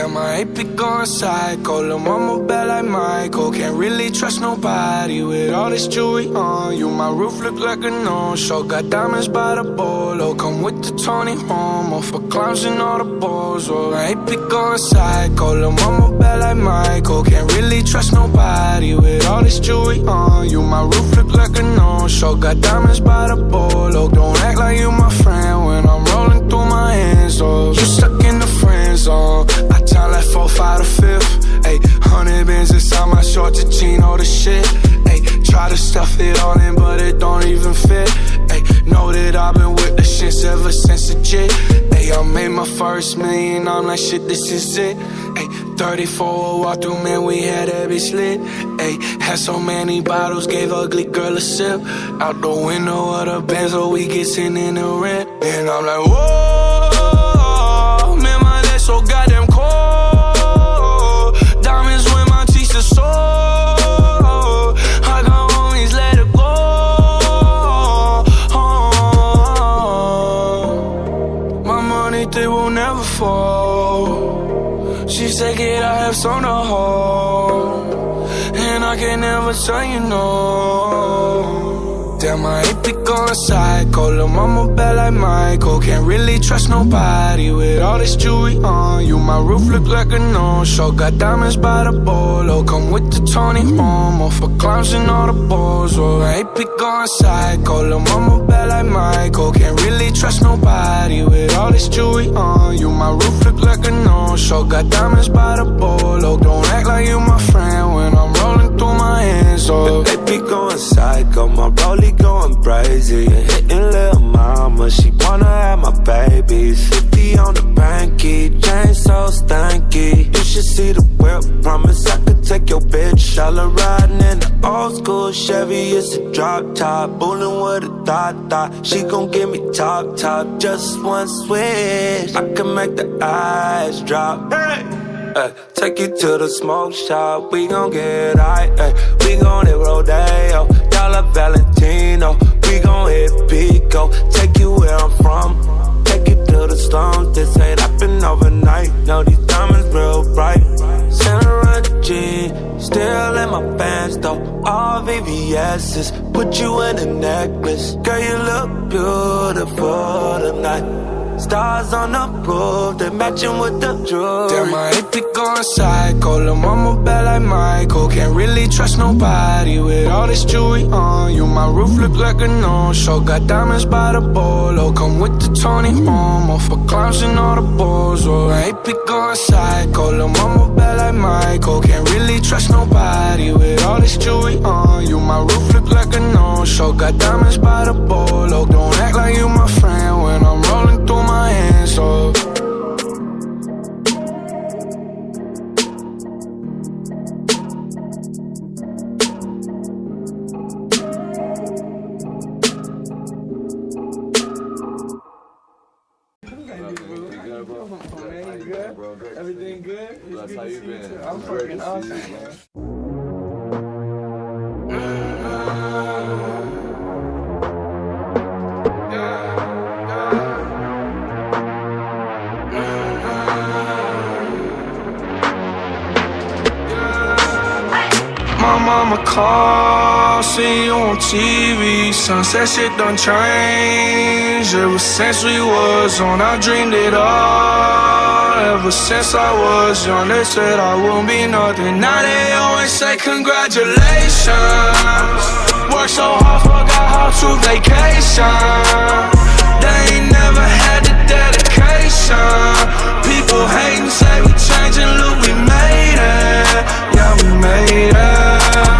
Damn, I ain't be going psycho. Lil' mama bad like Michael. Can't really trust nobody with all this jewelry on you. My roof look like a no-show. Got diamonds by the bolo. Come with the Tony Romo for clowns and all the balls. Oh, I ain't be going psycho. Lil' mama bad like Michael. Can't really trust nobody with all this jewelry on you. My roof look like a no-show. Got diamonds by the bolo. Don't act like you my friend when I'm rolling through my hands. Oh, you stuck friend zone. I time like four, five, to fifth. Ayy, hundred bins inside my short to chino the shit. Ayy, try to stuff it all in, but it don't even fit. Ayy, know that I've been with the shits ever since the jit. Ayy, I made my first million, I'm like, shit, this is it. Ayy, 34 walk through, man, we had every bitch lit. Ayy, had so many bottles, gave ugly girl a sip. Out the window of the Benz, so we get in the rent. And I'm like, whoa, so goddamn cold. Diamonds when my teeth are sore. I can always let it go. Uh-huh. My money, they will never fall. She said, Kid, I have some to hold. And I can never tell you no. Damn, I going psycho. Lil' mama bad like Michael. Can't really trust nobody with all this jewelry on you. My roof look like a no-show. Got diamonds by the bolo. Come with the Tony Romo for clowns and all the balls. Oh, be going psycho. Lil' mama bad like Michael. Can't really trust nobody with all this jewelry on you. My roof look like a no-show. Got diamonds by the bolo. Don't act like you my friend when I'm rolling through my hands. Oh, They be going psycho, my rollie going crazy. Hitting little mama, she wanna have my babies. 50 on the banky, chain so stanky. You should see the whip, promise I could take your bitch. All her riding in the old school Chevy, it's a drop top. Bullin' with a thought thought. She gon' give me top top, just one switch. I can make the eyes drop. Hey! Ay, take you to the smoke shop, we gon' get high. Ay, we gon' hit Rodeo, Dollar Valentino. We gon' hit Pico, take you where I'm from. Take you to the slums, this ain't happen overnight. No, these diamonds real bright. Santa G, still in my pants though. All VVS's, put you in a necklace. Girl, you look beautiful tonight. Stars on the roof, they matching with the jewelry. Damn, I ain't be going psycho. Lil' mama bad like Michael. Can't really trust nobody with all this jewelry on you. My roof look like a no-show. Got diamonds by the bolo. Come with the Tony Romo for clowns and all the balls. Oh, I ain't be going psycho. Lil' mama bad like Michael. Can't really trust nobody with all this jewelry on you. My roof look like a no-show. Got diamonds by the bolo. Don't act like see you on TV. Sunset shit done changed. Ever since we was on, I dreamed it all. Ever since I was young, they said I won't be nothing. Now they always say congratulations. Worked so hard, forgot how to vacation. They ain't never had the dedication. People hating, say we changing, look, we made it. Yeah, we made it.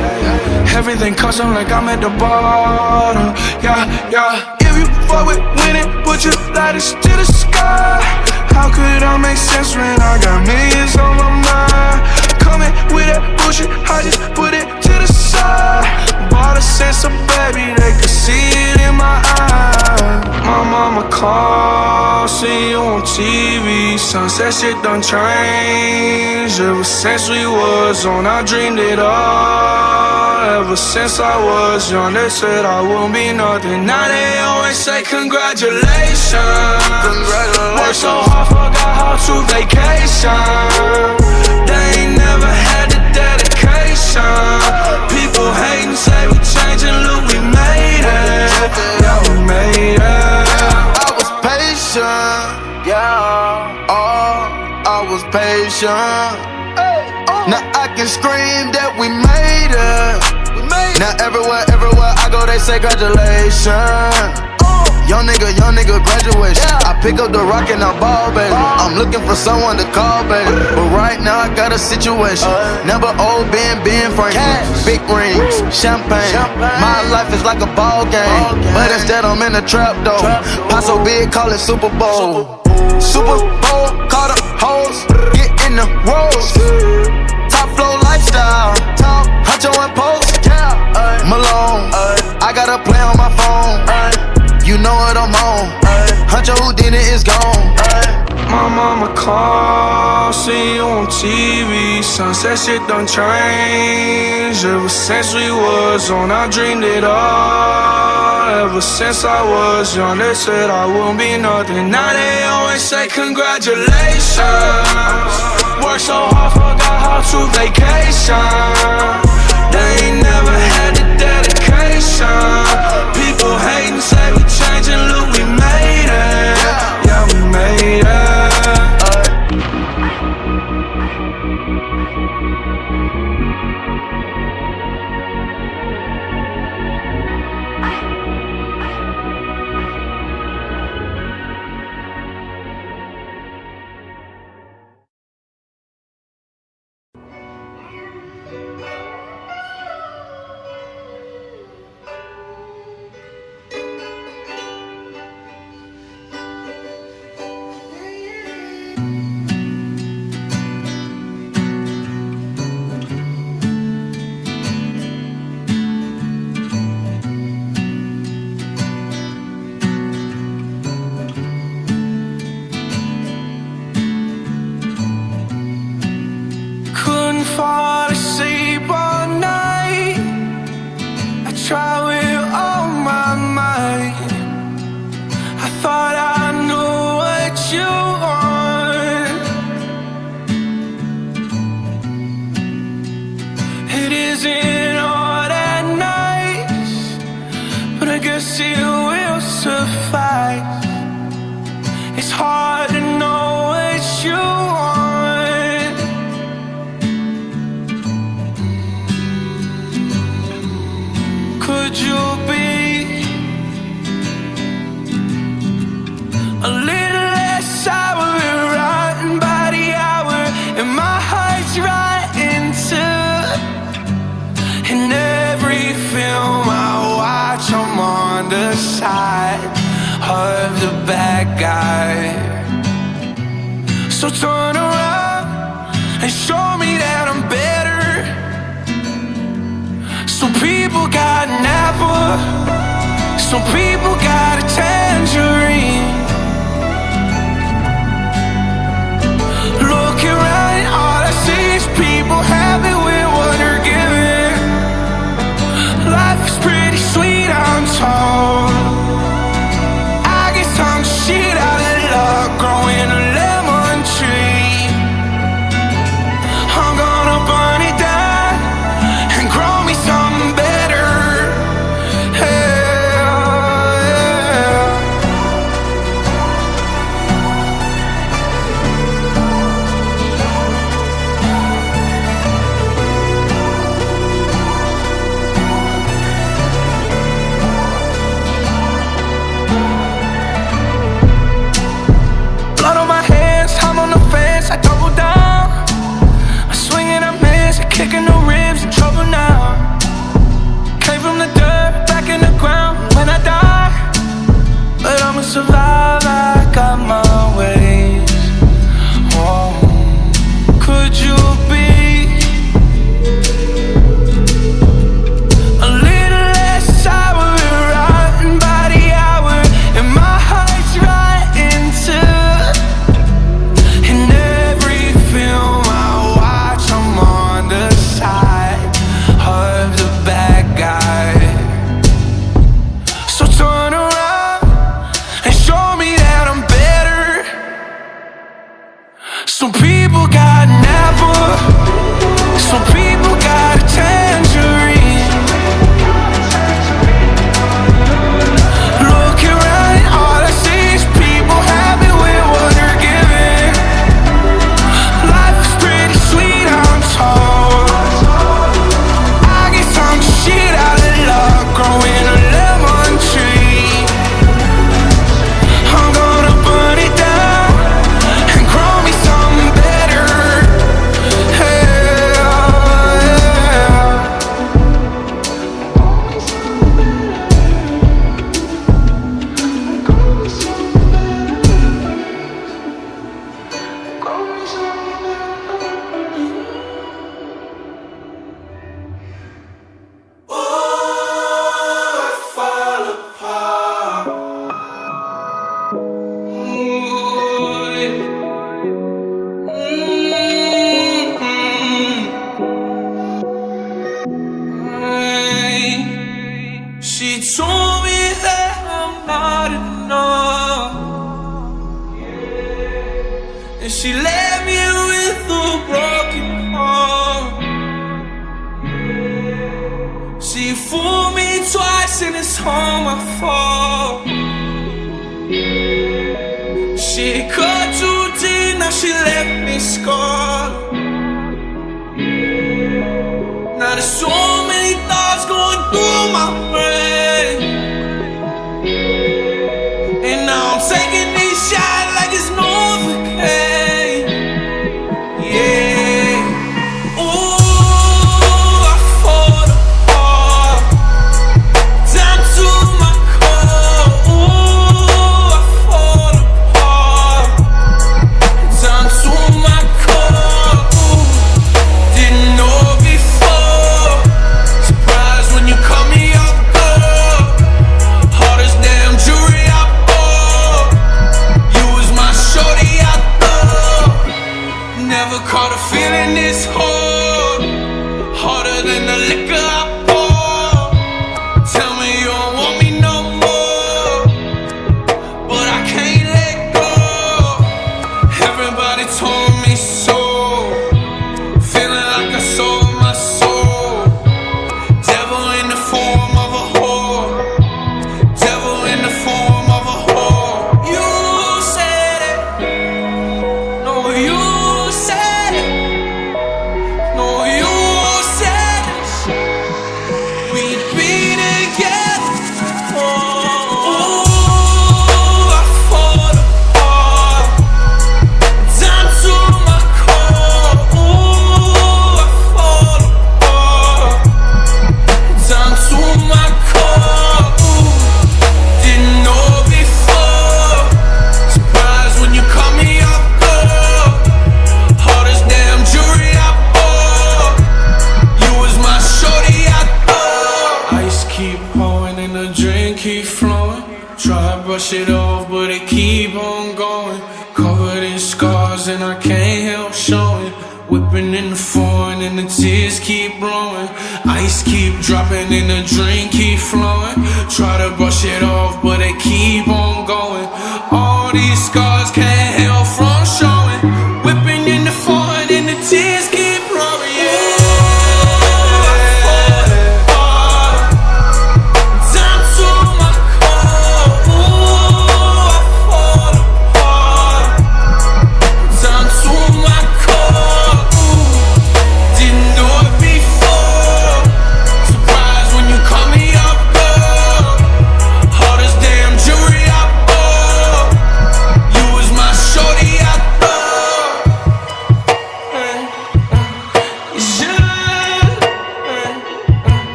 Everything custom like I'm at the bottom, yeah, yeah. If you fuck with winning, put your lighters to the sky. How could I make sense when I got millions on my mind? coming with that bullshit, I just put it to the side. Bought a sense of baby, they could see it in my eyes. My mama called, see you on TV. Sunset shit done changed. Ever since we was on, I dreamed it all. Ever since I was young, they said I won't be nothing. Now they always say congratulations. Congratulations. Worked so hard, forgot how to vacation. They ain't never dedication. People hating, say we changing, look, we made it. Yeah, we made it. I was patient, yeah. Oh, I was patient. Now I can scream that we made it. Now everywhere, everywhere I go, they say congratulations. Young nigga, young nigga, graduation. I pick up the rock and I ball, baby. I'm looking for someone to call, baby. But right now I got a situation. Number old Ben, Ben Franklin. Big rings, champagne. My life is like a ball game. But instead I'm in a trap though. Pot so big, call it Super Bowl. Super Bowl, call the hoes, get in the rolls. Top flow lifestyle, top huncho and post. Malone, I got a play on my phone. You know what I'm on. Huncho who did it is gone. My mama called, see you on TV. Sunset shit done changed. Ever since we was on, I dreamed it all. Ever since I was young, they said I won't be nothing. Now they always say congratulations. Work so hard, forgot how to vacation. They ain't never had the dedication. People hating, say we changing, look, we made it. Yeah, we made it. Guy. So turn around and show me that I'm better. Some people got an apple, some people got a tangerine.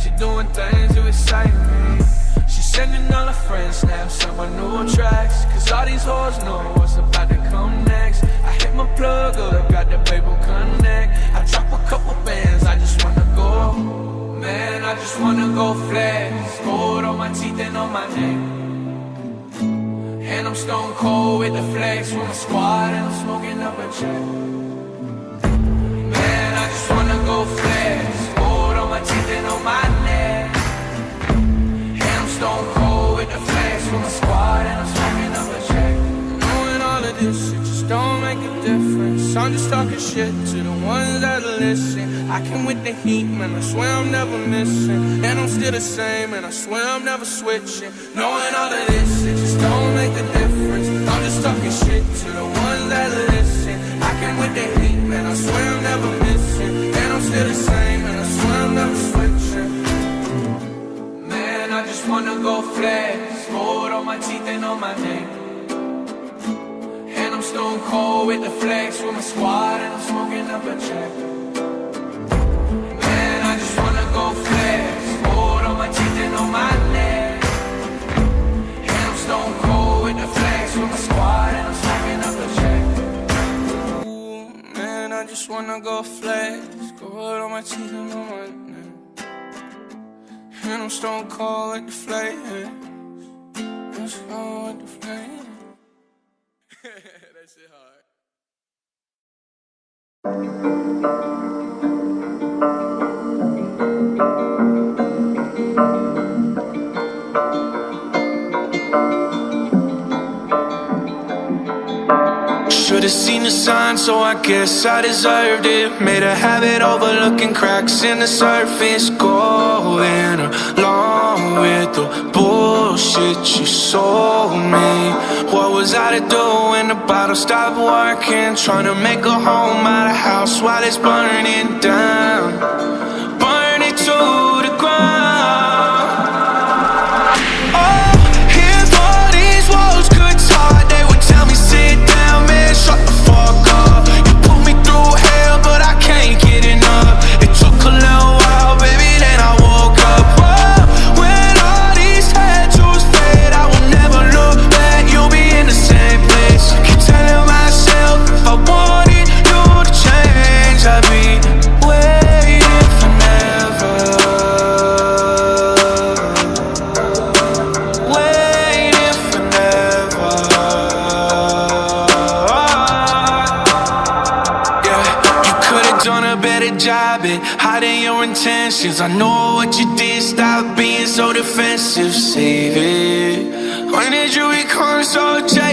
She doing things to excite me. She sending all her friends snaps of my new tracks. Cause all these hoes know what's about to come next. I hit my plug up, got that paper connect. I drop a couple bands, I just wanna go. Man, I just wanna go flex. Gold on my teeth and on my neck. And I'm stone cold with the flex with my squad and I'm smoking up a check. Man, I just wanna go flex. My teeth and on my neck. I'm stone cold with the flex with my squad, and I'm smoking up a check. Knowing all of this, it just don't make a difference. I'm just talking shit to the ones that listen. I came with the heat, man. I swear I'm never missing. And I'm still the same, and I swear I'm never switching. Knowing all of this, it just don't make a difference. I'm just talking shit to the ones that listen. I came with the heat, man. I swear I'm never missing. I'm still the same, and I swear I'm never switching. Man, I just wanna go flex. Gold on my teeth and on my neck. And I'm stone cold with the flex with my squad, and I'm smoking up a check. Man, I just wanna go flex. Gold on my teeth and on my neck. And I'm stone cold with the flex with my squad, and I'm I just wanna go flex. Gold on my teeth and on my neck. And I'm stone cold with the flex. I'm stone with the flex. that shit hard. Seen the sign, so I guess I deserved it. Made a habit overlooking cracks in the surface. Going along with the bullshit you sold me. What was I to do when the bottle stopped working? Trying to make a home out of house while it's burning down. Intentions. I know what you did. Stop being so defensive. Save it. When did you become so jaded?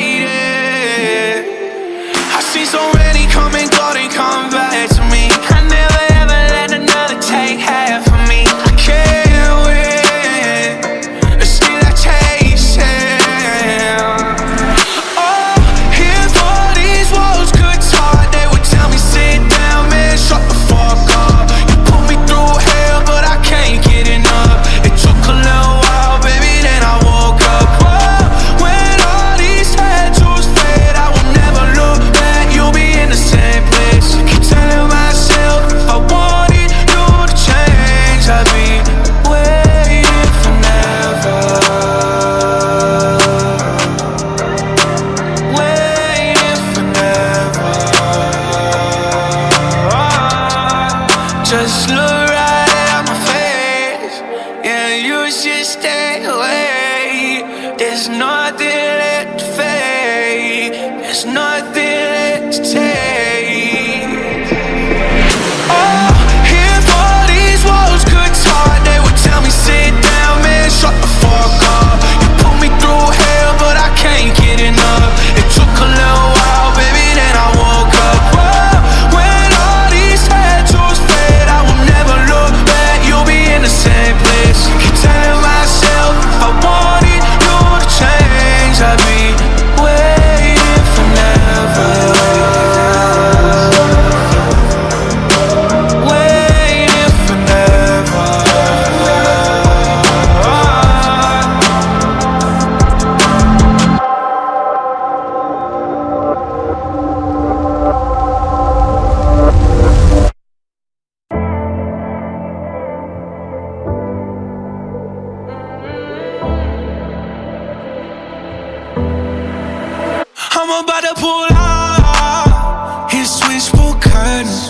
to pull out his switchboard curtains.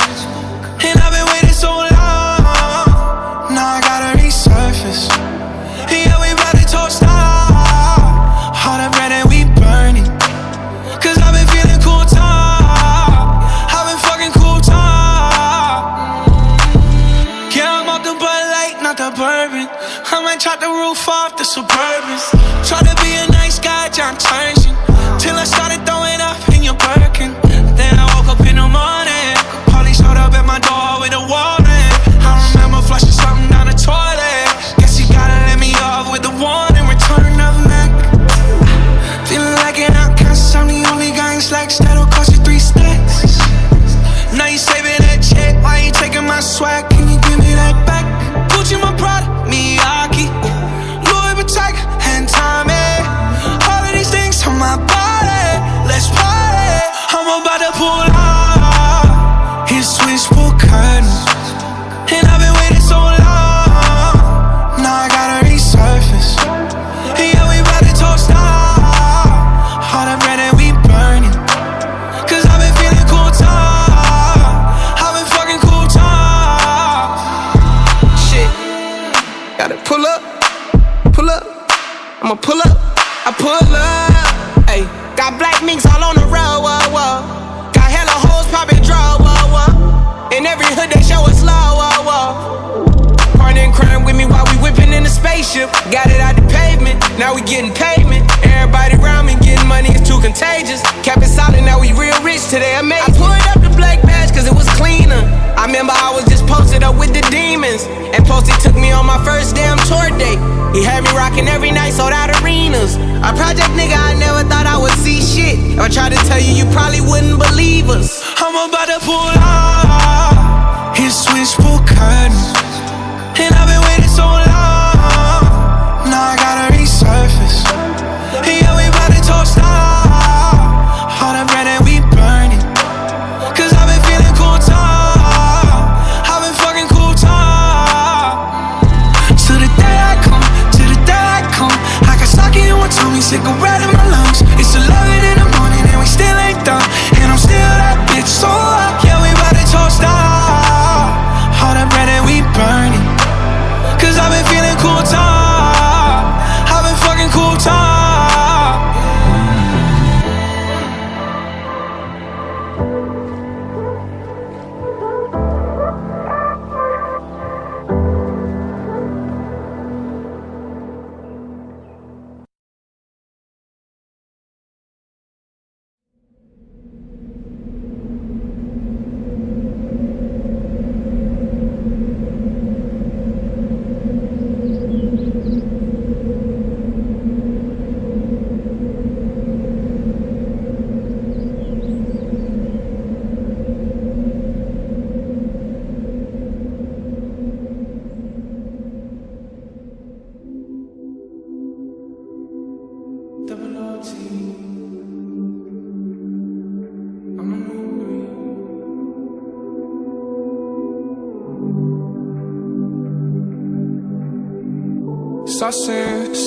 And I've been waiting so long. Now I gotta resurface. Yeah, we about to toast up, All the bread and we burning. Cause I've been feeling cool top. I've been fucking cool top. Yeah, I'm up the Bud Light, not the bourbon. I might chop the roof off the Suburbans. Try to be a nice guy, John Turner. Got it out the pavement, now we getting payment. Everybody around me getting money, it's too contagious. Kept it solid, now we real rich today, amazing. I pulled up the black badge cause it was cleaner. I remember I was just posted up with the demons. And Posty took me on my first damn tour date. He had me rocking every night, sold out arenas. A project nigga, I never thought I would see shit. If I tried to tell you, you probably wouldn't believe us. I'm about to pull out his curtains. And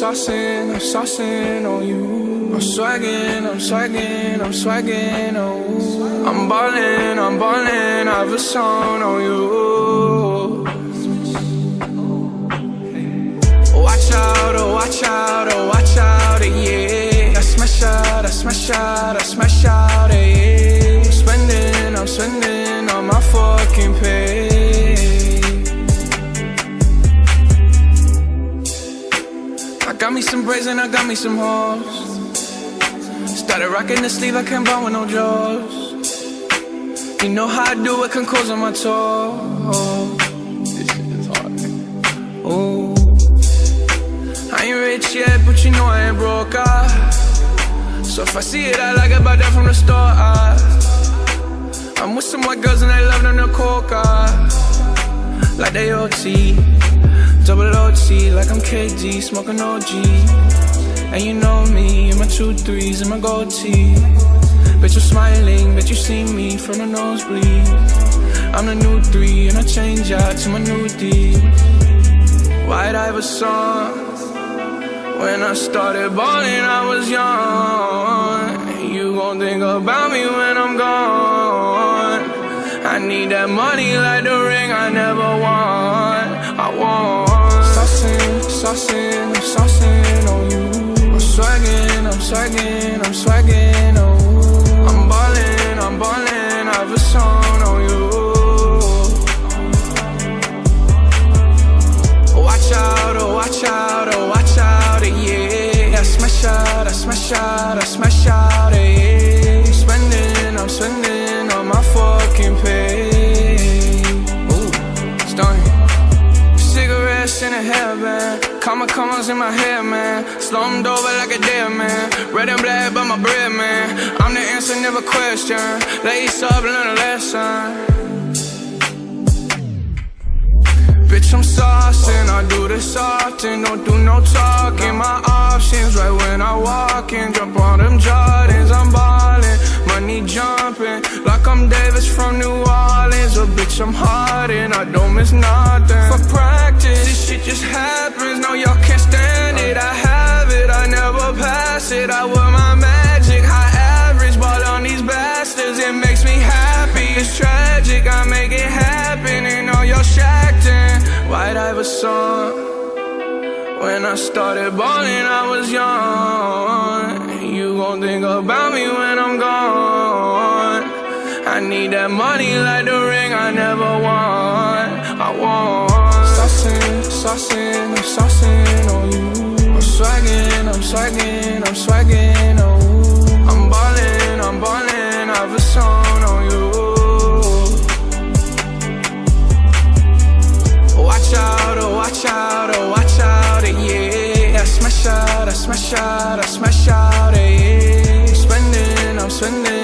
Saucing, I'm saucing on you. I'm swagging, I'm swagging, I'm swagging you. I'm ballin', I'm ballin', I have a song on you. Watch out, oh watch out, oh watch out, eh, yeah. I smash out, I smash out, I smash out, eh, yeah. I'm spending, I'm spending on my fucking pay. Me some braids and I got me some hoes. Started rocking the sleeve, I can't buy with no jaws. You know how I do it, can close on my toes. This shit is hard. Ooh. I ain't rich yet, but you know I ain't broke, ah. So if I see it, I like it, buy that from the store, ah. I'm with some white girls and they love them to coca. Like they OT, double OT, like I'm KD, smoking OG. And you know me, and my two threes and my gold tee. Bet you're smiling, bet you see me from the nosebleed. I'm the new three, and I change out to my new D. White Iverson. When I started balling, I was young. You gon' think about me when I'm gone. I need that money like the ring I never won. I want. Saucing, I'm saucing on you. I'm swagging, I'm swagging, I'm swagging on you. I'm ballin', I'm ballin', I have a song on you. Watch out, oh watch out, oh, yeah. I smash out, I smash out, I smash out, comma commas in my hair, man. Slumped over like a dead man. Red and black, but my bread, man. I'm the answer, never question. Lace up, learn a lesson. Bitch, I'm saucing, I do this often, don't do no talking. My options right when I walk in, jump on them Jordans, I'm ballin', money jumping, like I'm Davis from New Orleans. But bitch, I'm hard and I don't miss nothing. For practice, this shit just happens, no, y'all can't stand it. I have it, I never pass it, I wear my magic, high average, ball on these bastards, it makes me happy. It's tragic, I make it happen, and all y'all shacked in. White Iverson. When I started balling, I was young. You gon' think about me when I'm gone. I need that money like the ring I never won. I want saucing, saucing, I'm saucing on you. I'm swagging, I'm swagging, I'm swagging, oh. I'm ballin', I'm ballin', I've a song on you. Watch out, oh watch out, oh watch out, eh, yeah. I smash out, I smash out, I smash out, eh, yeah. I'm spending, I'm spending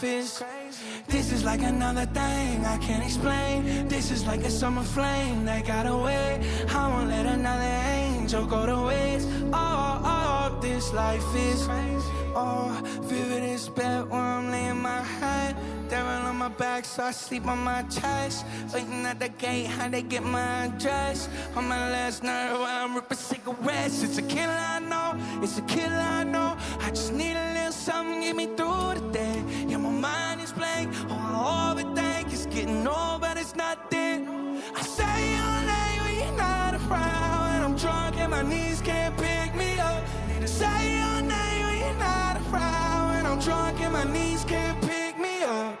this is. Like another thing I can't explain. This is like a summer flame that got away. I won't let another angel go to waste. Oh, oh, this life is crazy. Oh, vivid is bed where I'm laying my head. Devil on my back, so I sleep on my chest. Waiting at the gate, how they get my address. On my last nerve, I'm ripping cigarettes. It's a killer I know, it's a killer I know. I just need a little something get me through the day. Getting old, but it's nothing. I say your name when you're not around. And I'm drunk and my knees can't pick me up. Need say your name when you're not around. And I'm drunk and my knees can't pick me up.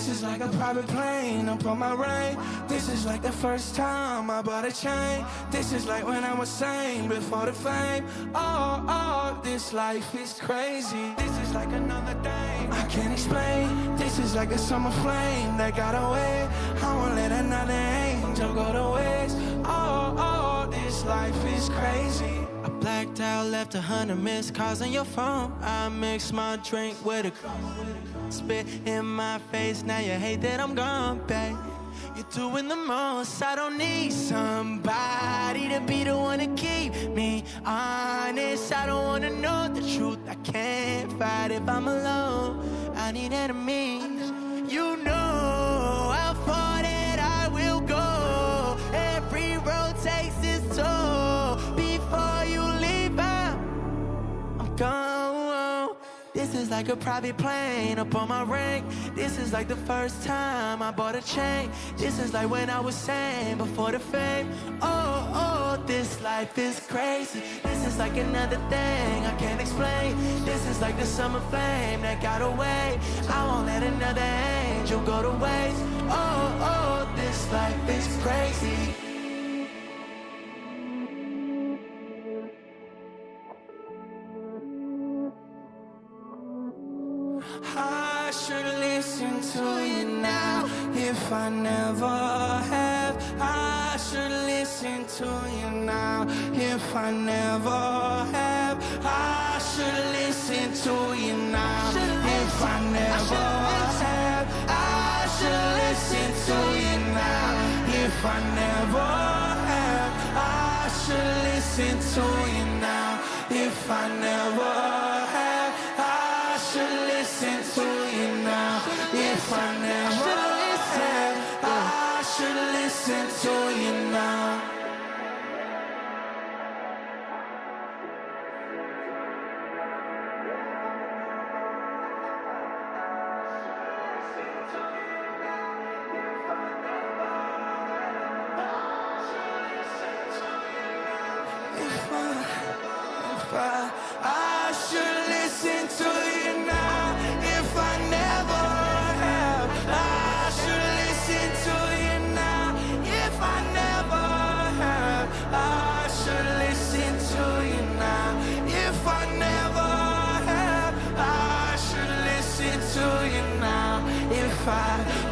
This is like a private plane up on my rain. This is like the first time I bought a chain. This is like when I was sane before the fame. Oh, oh, this life is crazy. This is like another thing I can't explain. This is like a summer flame that got away. I won't let another angel go to waste. Oh, oh, this life is crazy. I blacked out, left a hundred missed calls on your phone. I mixed my drink with a spit in my face. Now you hate that I'm gone, babe. You're doing the most. I don't need somebody to be the one to keep me honest. I don't wanna know the truth. I can't fight if I'm alone. I need enemies. You know how far that I will go. Every road takes its toll. Before you leave out, I'm gone. This is like a private plane up on my rank. This is like the first time I bought a chain. This is like when I was sane before the fame. Oh, oh, this life is crazy. This is like another thing I can't explain. This is like the summer flame that got away. I won't let another angel go to waste. Oh, oh, this life is crazy. If I never have. I should listen to you now if I never have. I should listen to you now if I never have. I should listen to you now if I never have. I should listen to you now if I never listen to you now. If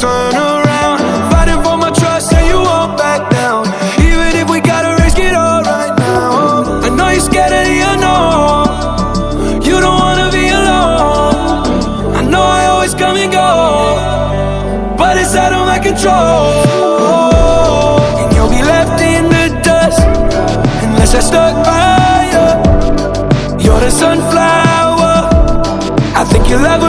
turn around. Fighting for my trust and you won't back down. Even if we gotta risk it all right now. I know you're scared of the unknown. You don't wanna be alone. I know I always come and go, but it's out of my control. And you'll be left in the dust unless I stuck by you. You're the sunflower. I think you love.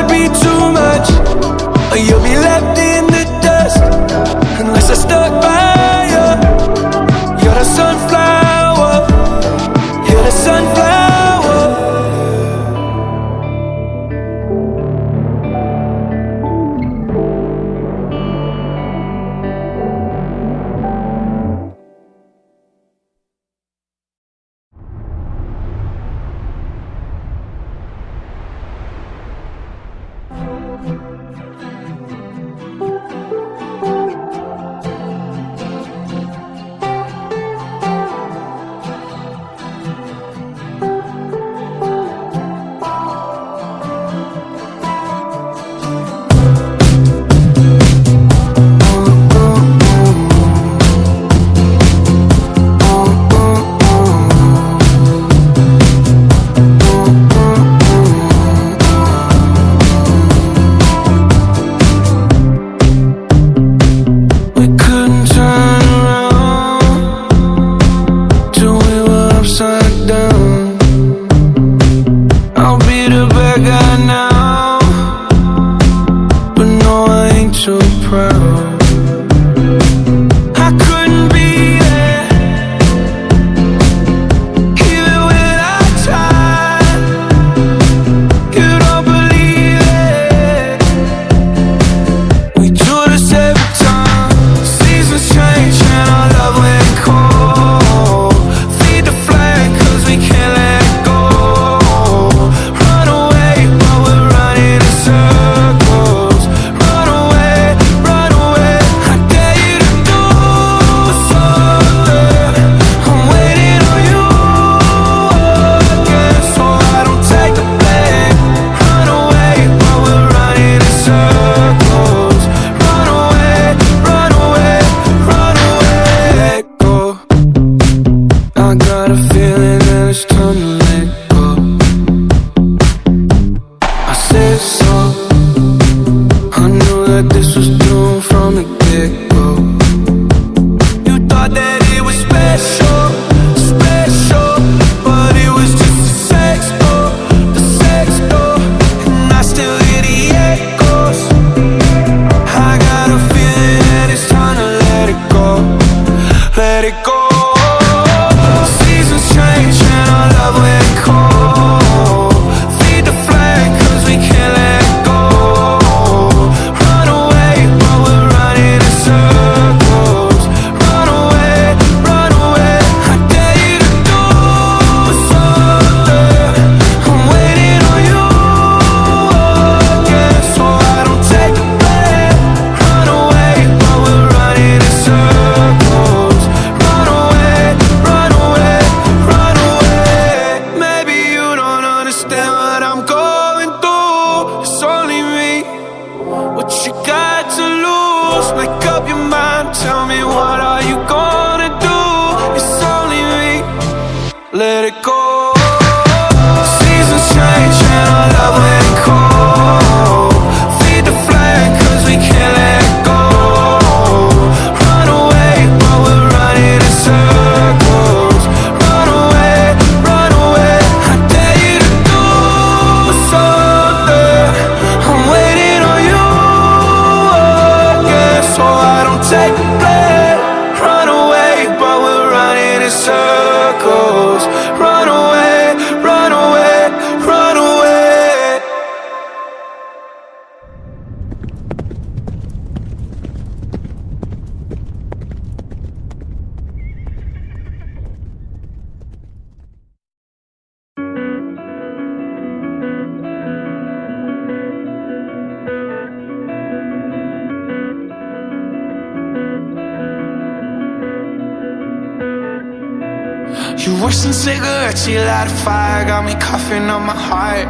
Wishing cigarettes, you light a fire, got me coughing on my heart.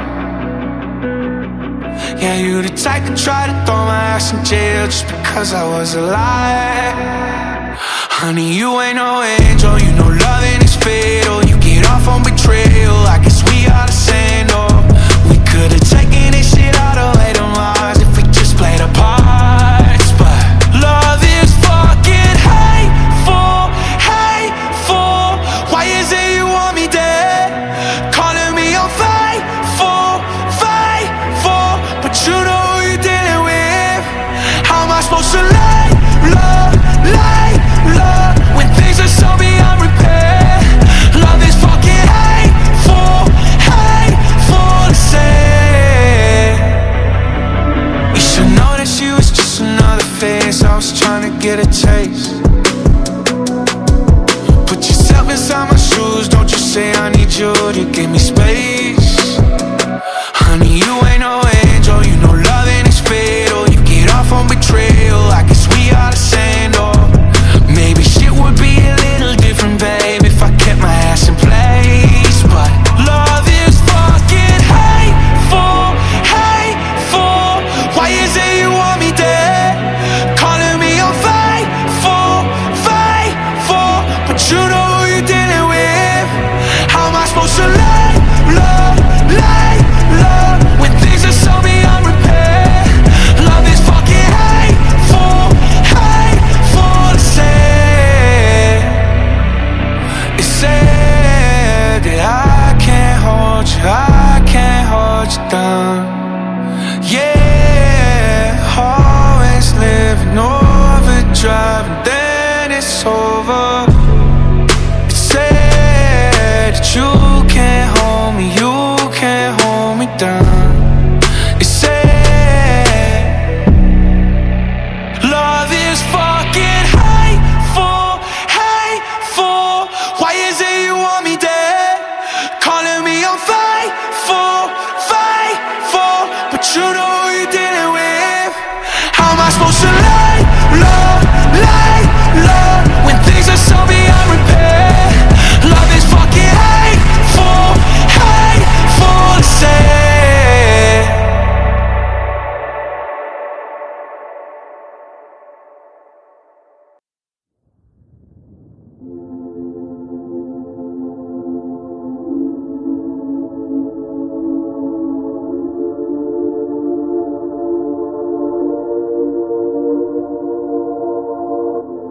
Yeah, you the type to try to throw my ass in jail just because I was alive. Honey, you ain't no angel, you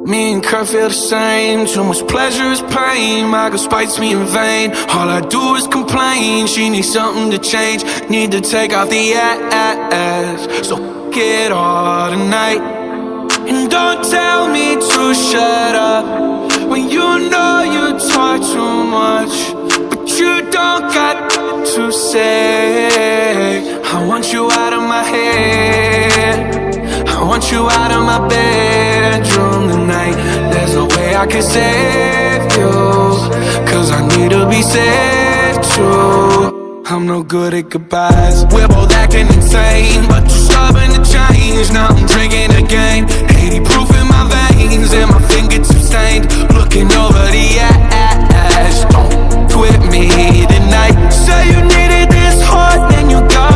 Me and Kurt feel the same. Too much pleasure is pain. My girl spites me in vain. All I do is complain. She needs something to change. Need to take off the ass. So get all tonight. And don't tell me to shut up when you know you talk too much. But you don't got to say. I want you out of my head. I want you out of my bedroom tonight. There's no way I can save you. Cause I need to be saved too. I'm no good at goodbyes. We're both acting insane, but you're stubborn to change. Now I'm drinking again. 80 proof in my veins, and my fingertips stained. Looking over the ash. Don't quit me tonight. Say you needed this heart, then you got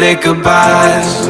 good at goodbyes.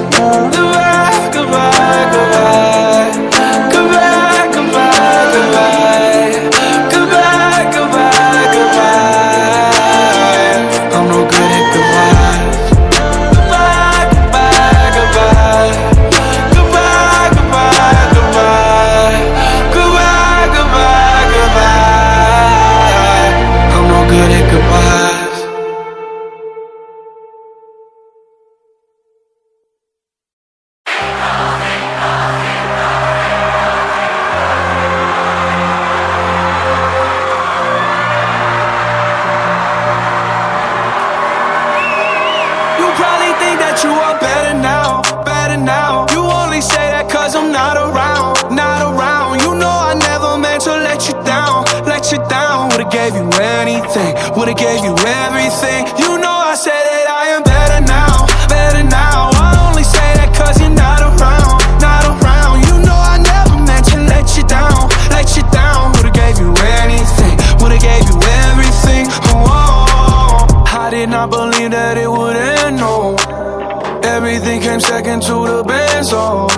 talking to the bands, oh.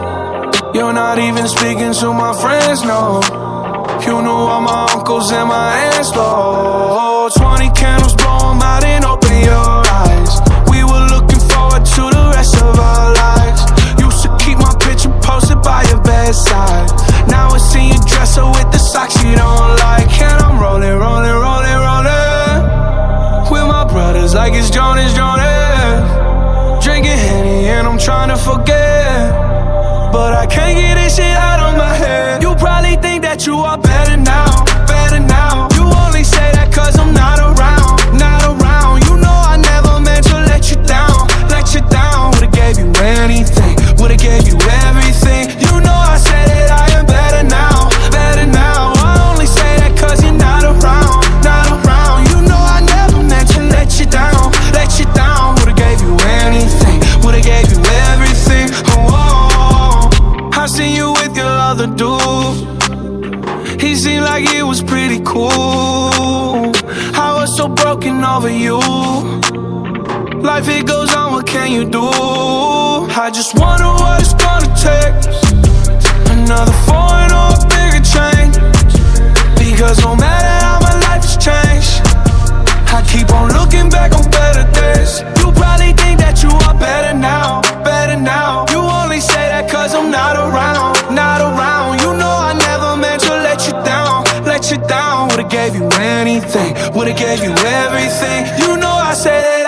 You're not even speaking to my friends, no. You knew all my uncles and my aunts, Lord. life, it goes on, what can you do? I just wonder what it's gonna take. Another foreign or a bigger change. Because no matter how my life has changed I keep on looking back on better days. You probably think that you are better now, better now. You only say that cause I'm not around, not around. You know I never meant to let you down, let you down. Would've gave you anything, would've gave you everything. You know I said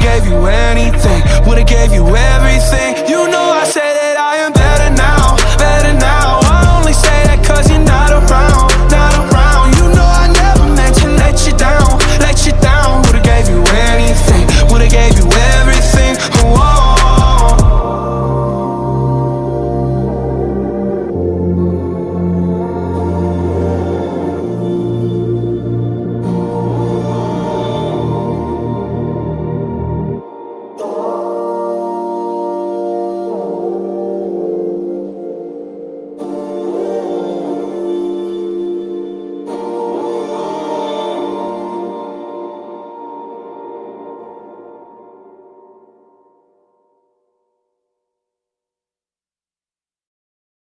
Gave you anything, would've gave you everything. You know I said.